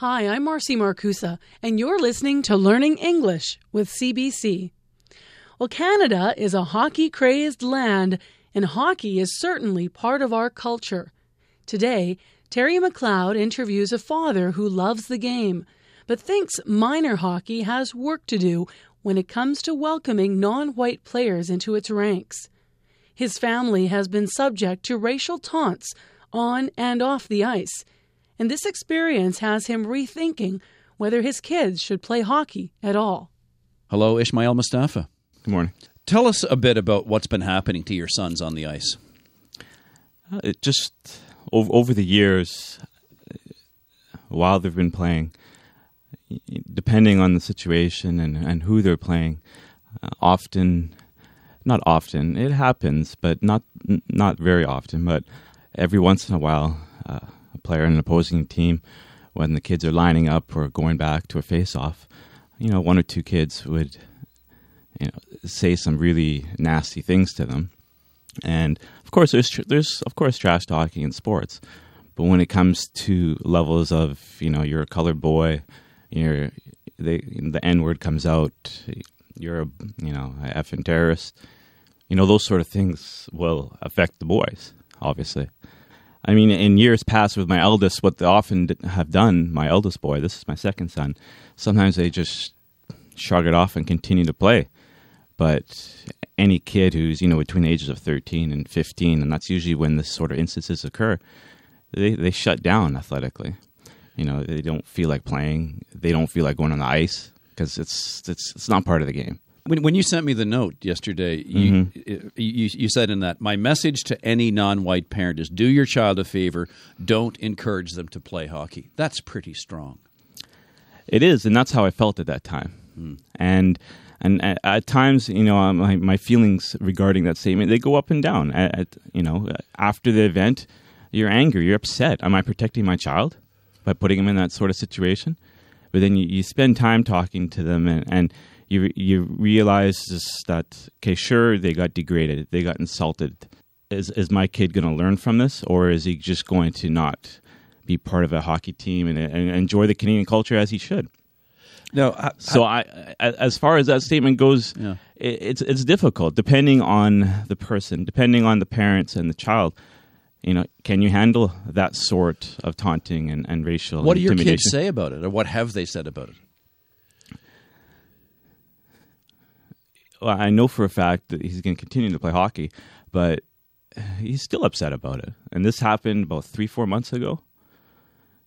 Hi, I'm Marcy Marcusa, and you're listening to Learning English with CBC. Well, Canada is a hockey crazed land, and hockey is certainly part of our culture. Today, Terry McLeod interviews a father who loves the game, but thinks minor hockey has work to do when it comes to welcoming non white players into its ranks. His family has been subject to racial taunts on and off the ice and this experience has him rethinking whether his kids should play hockey at all. Hello, Ishmael Mustafa. Good morning. Tell us a bit about what's been happening to your sons on the ice. Uh, it just over, over the years, while they've been playing, depending on the situation and, and who they're playing, uh, often, not often, it happens, but not not very often, but every once in a while, uh, player in an opposing team when the kids are lining up or going back to a face-off, you know, one or two kids would, you know, say some really nasty things to them. And of course, there's tr- there's of course trash talking in sports, but when it comes to levels of you know you're a colored boy, you're they, the N word comes out, you're a you know a effing terrorist, you know those sort of things will affect the boys, obviously. I mean, in years past with my eldest, what they often have done, my eldest boy, this is my second son, sometimes they just shrug it off and continue to play. But any kid who's, you know, between the ages of 13 and 15, and that's usually when this sort of instances occur, they, they shut down athletically. You know, they don't feel like playing. They don't feel like going on the ice because it's, it's, it's not part of the game. When, when you sent me the note yesterday, mm-hmm. you, you, you said in that, my message to any non white parent is do your child a favor, don't encourage them to play hockey. That's pretty strong. It is, and that's how I felt at that time. Mm. And and at, at, times, you know, my, my feelings regarding that statement they go up and down. At, at, you know, after the event, you're angry, you're upset. Am I protecting my child by putting him in that sort of situation? But then you, you spend time talking to them, and, and you you realize that okay, sure they got degraded, they got insulted. Is is my kid going to learn from this, or is he just going to not be part of a hockey team and, and enjoy the Canadian culture as he should? No, I, so I, I, as far as that statement goes, yeah. it, it's it's difficult depending on the person, depending on the parents and the child. You know, can you handle that sort of taunting and, and racial? What do your kids say about it, or what have they said about it? Well, I know for a fact that he's going to continue to play hockey, but he's still upset about it. And this happened about three, four months ago.